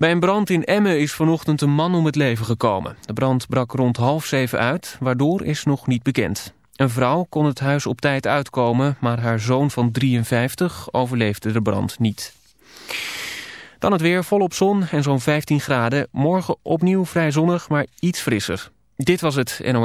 Bij een brand in Emmen is vanochtend een man om het leven gekomen. De brand brak rond half zeven uit, waardoor is nog niet bekend. Een vrouw kon het huis op tijd uitkomen, maar haar zoon van 53 overleefde de brand niet. Dan het weer volop zon en zo'n 15 graden. Morgen opnieuw vrij zonnig, maar iets frisser. Dit was het NOS.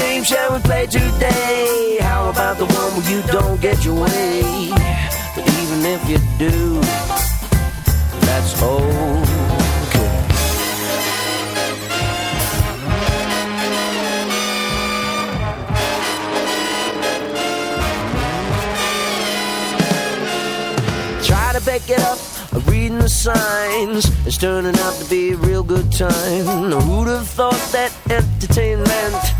Game shall we play today? How about the one where you don't get your way? But even if you do, that's okay. Try to pick it up, reading the signs. It's turning out to be a real good time. Who'd have thought that entertainment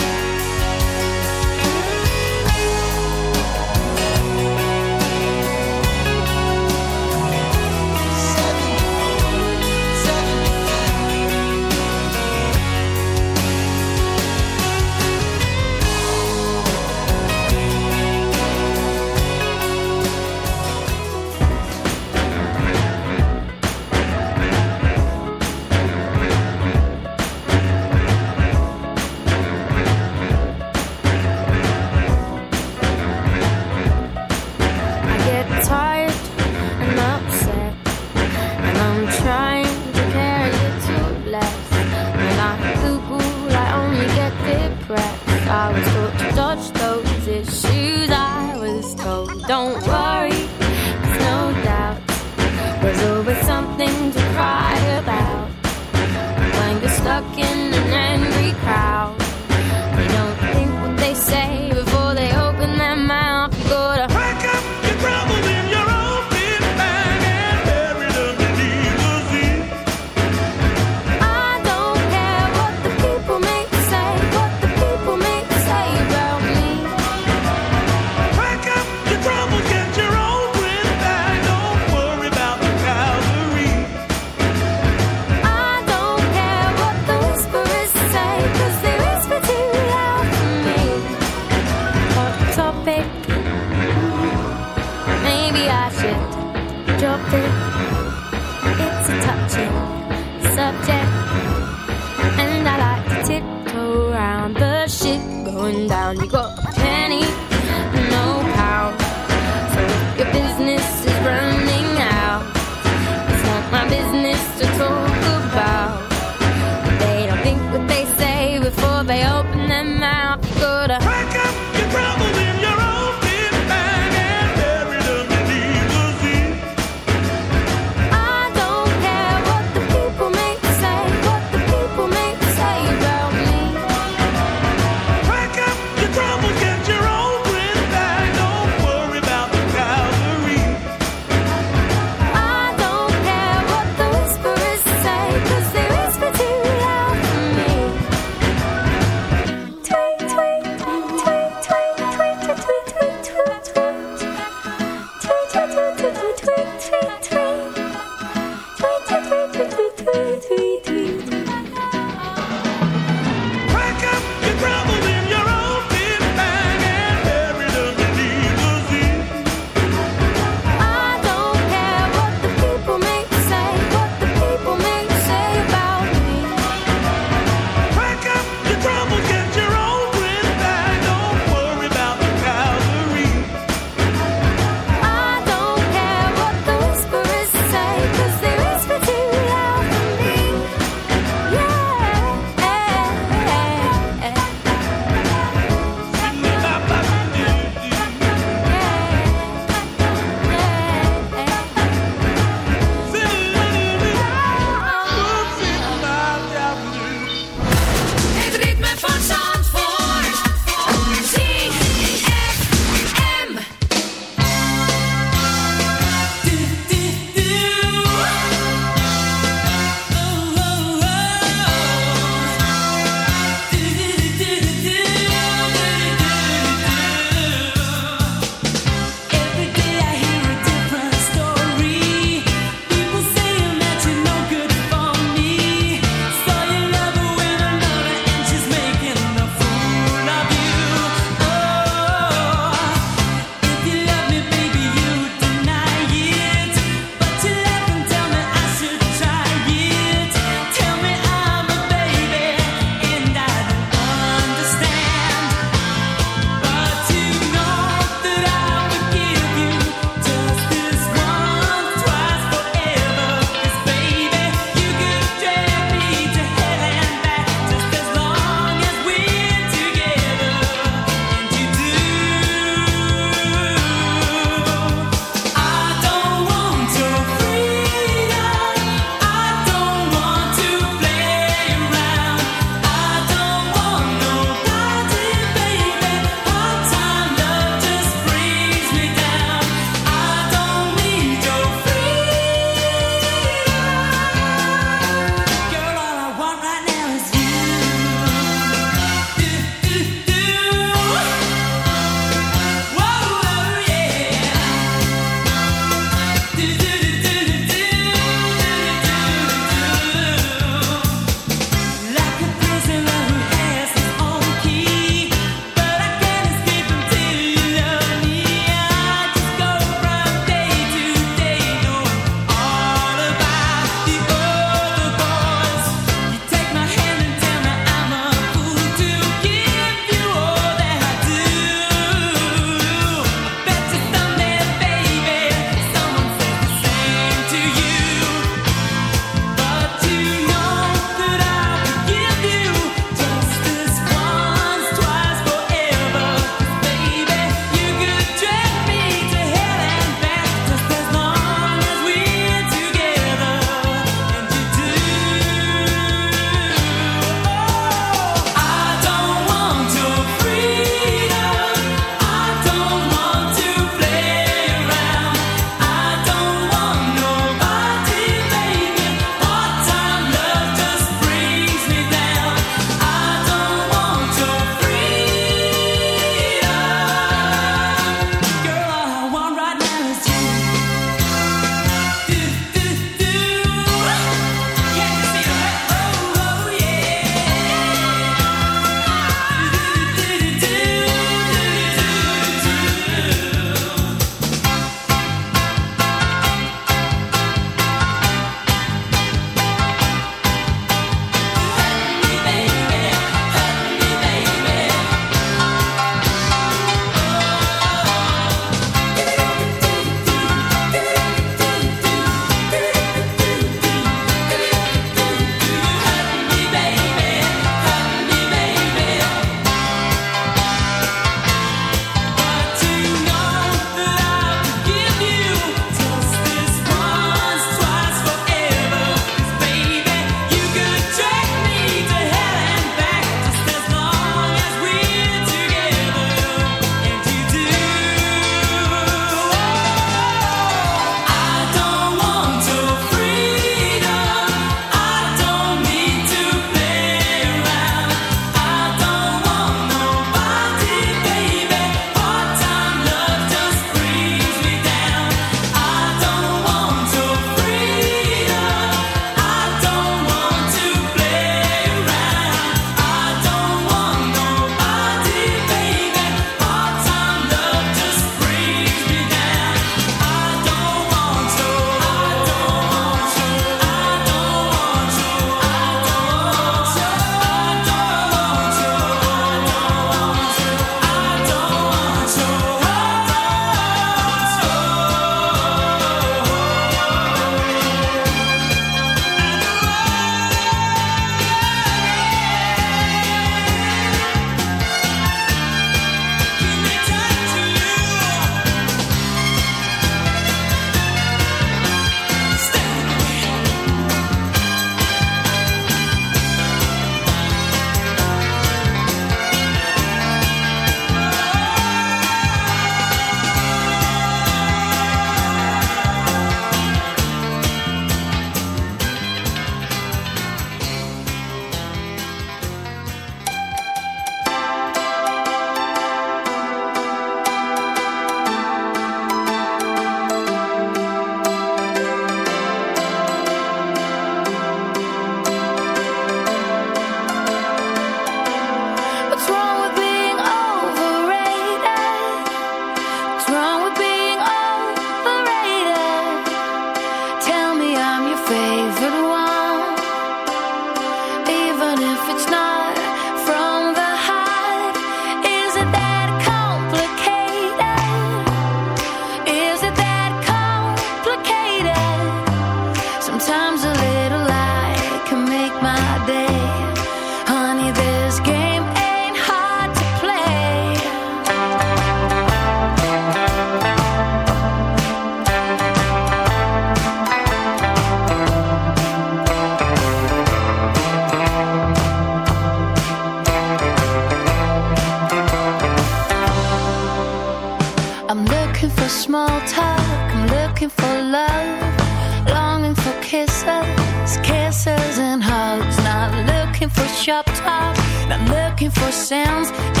For sounds.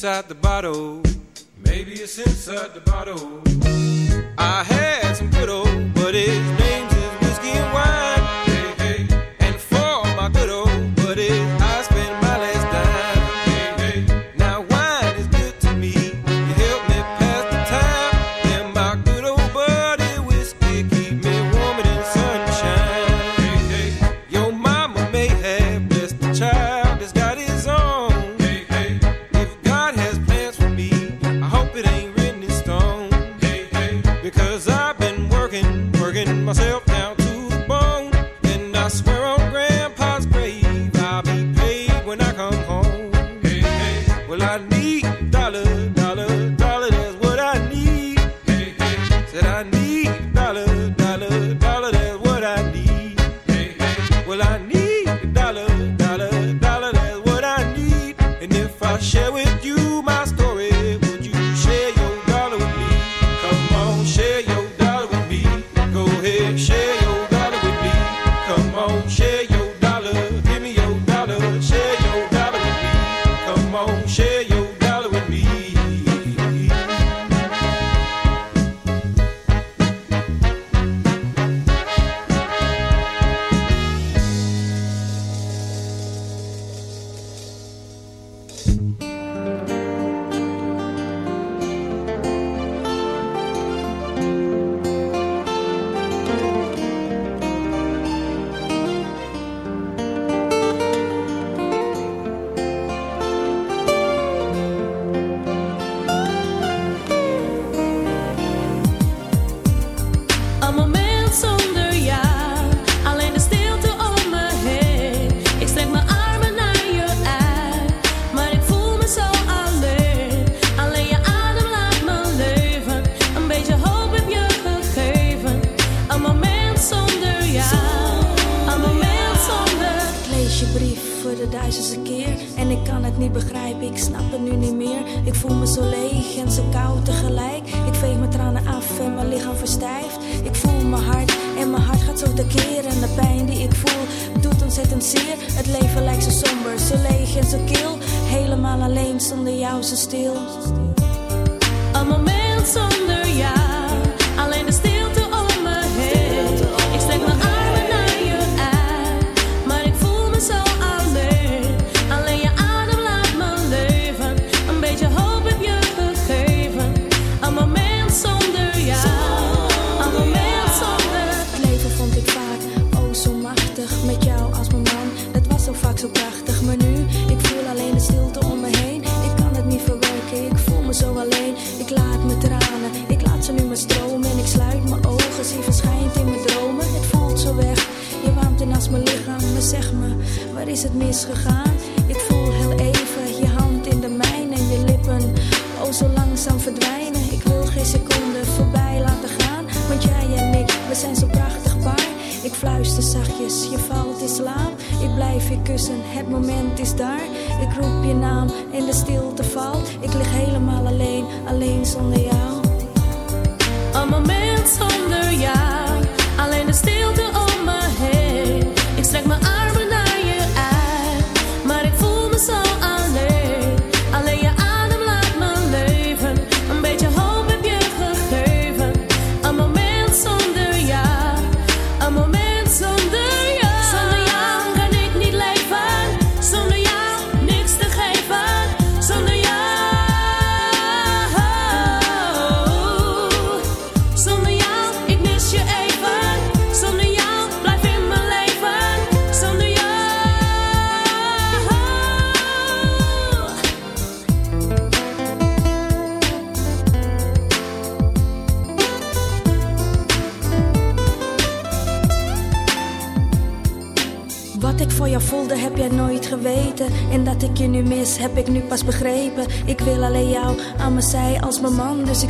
Inside the bottle.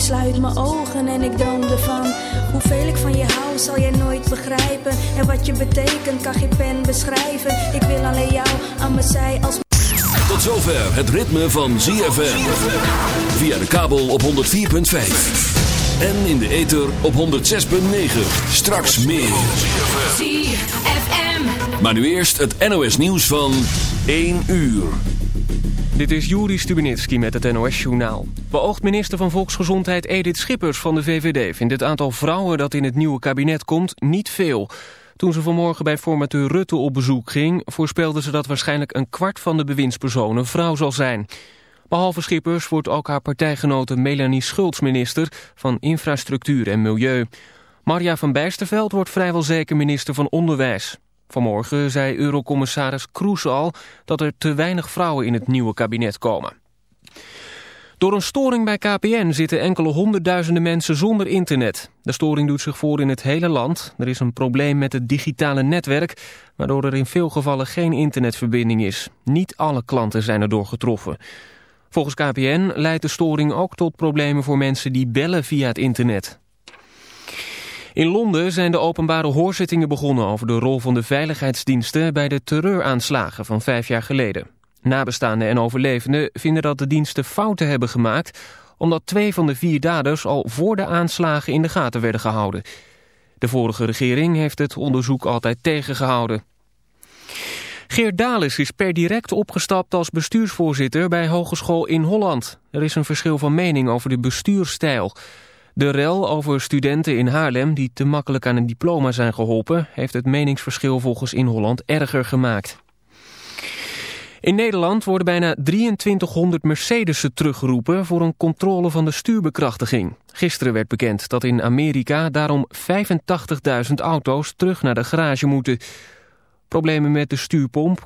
Ik sluit mijn ogen en ik dan ervan. Hoeveel ik van je hou zal jij nooit begrijpen. En wat je betekent kan geen pen beschrijven. Ik wil alleen jou aan mijn zij als... Tot zover het ritme van ZFM. Via de kabel op 104.5. En in de ether op 106.9. Straks meer. Maar nu eerst het NOS nieuws van 1 uur. Dit is Juri Stubenitski met het NOS-journaal. Beoogd minister van Volksgezondheid Edith Schippers van de VVD... vindt het aantal vrouwen dat in het nieuwe kabinet komt niet veel. Toen ze vanmorgen bij formateur Rutte op bezoek ging... voorspelde ze dat waarschijnlijk een kwart van de bewindspersonen vrouw zal zijn. Behalve Schippers wordt ook haar partijgenote Melanie Schultz minister... van Infrastructuur en Milieu. Marja van Bijsterveld wordt vrijwel zeker minister van Onderwijs. Vanmorgen zei eurocommissaris Kroes al dat er te weinig vrouwen in het nieuwe kabinet komen. Door een storing bij KPN zitten enkele honderdduizenden mensen zonder internet. De storing doet zich voor in het hele land. Er is een probleem met het digitale netwerk, waardoor er in veel gevallen geen internetverbinding is. Niet alle klanten zijn erdoor getroffen. Volgens KPN leidt de storing ook tot problemen voor mensen die bellen via het internet. In Londen zijn de openbare hoorzittingen begonnen over de rol van de veiligheidsdiensten bij de terreuraanslagen van vijf jaar geleden. Nabestaanden en overlevenden vinden dat de diensten fouten hebben gemaakt, omdat twee van de vier daders al voor de aanslagen in de gaten werden gehouden. De vorige regering heeft het onderzoek altijd tegengehouden. Geert Dales is per direct opgestapt als bestuursvoorzitter bij Hogeschool in Holland. Er is een verschil van mening over de bestuurstijl. De rel over studenten in Haarlem die te makkelijk aan een diploma zijn geholpen... heeft het meningsverschil volgens In Holland erger gemaakt. In Nederland worden bijna 2300 Mercedes'en teruggeroepen... voor een controle van de stuurbekrachtiging. Gisteren werd bekend dat in Amerika daarom 85.000 auto's terug naar de garage moeten. Problemen met de stuurpomp